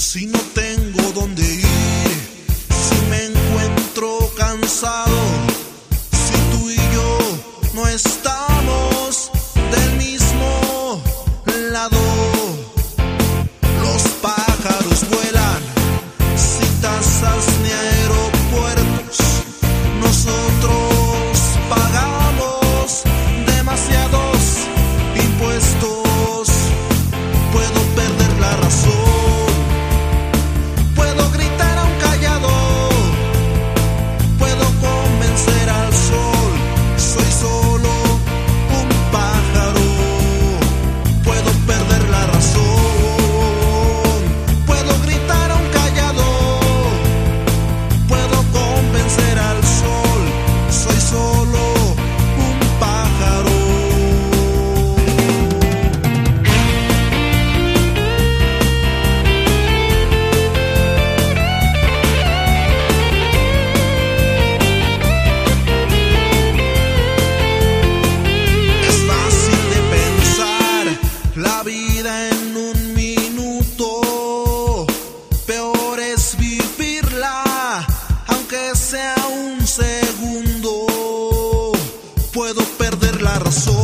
si no tengo dónde ir, si me encuentro cansado sea un segundo, puedo perder la razón.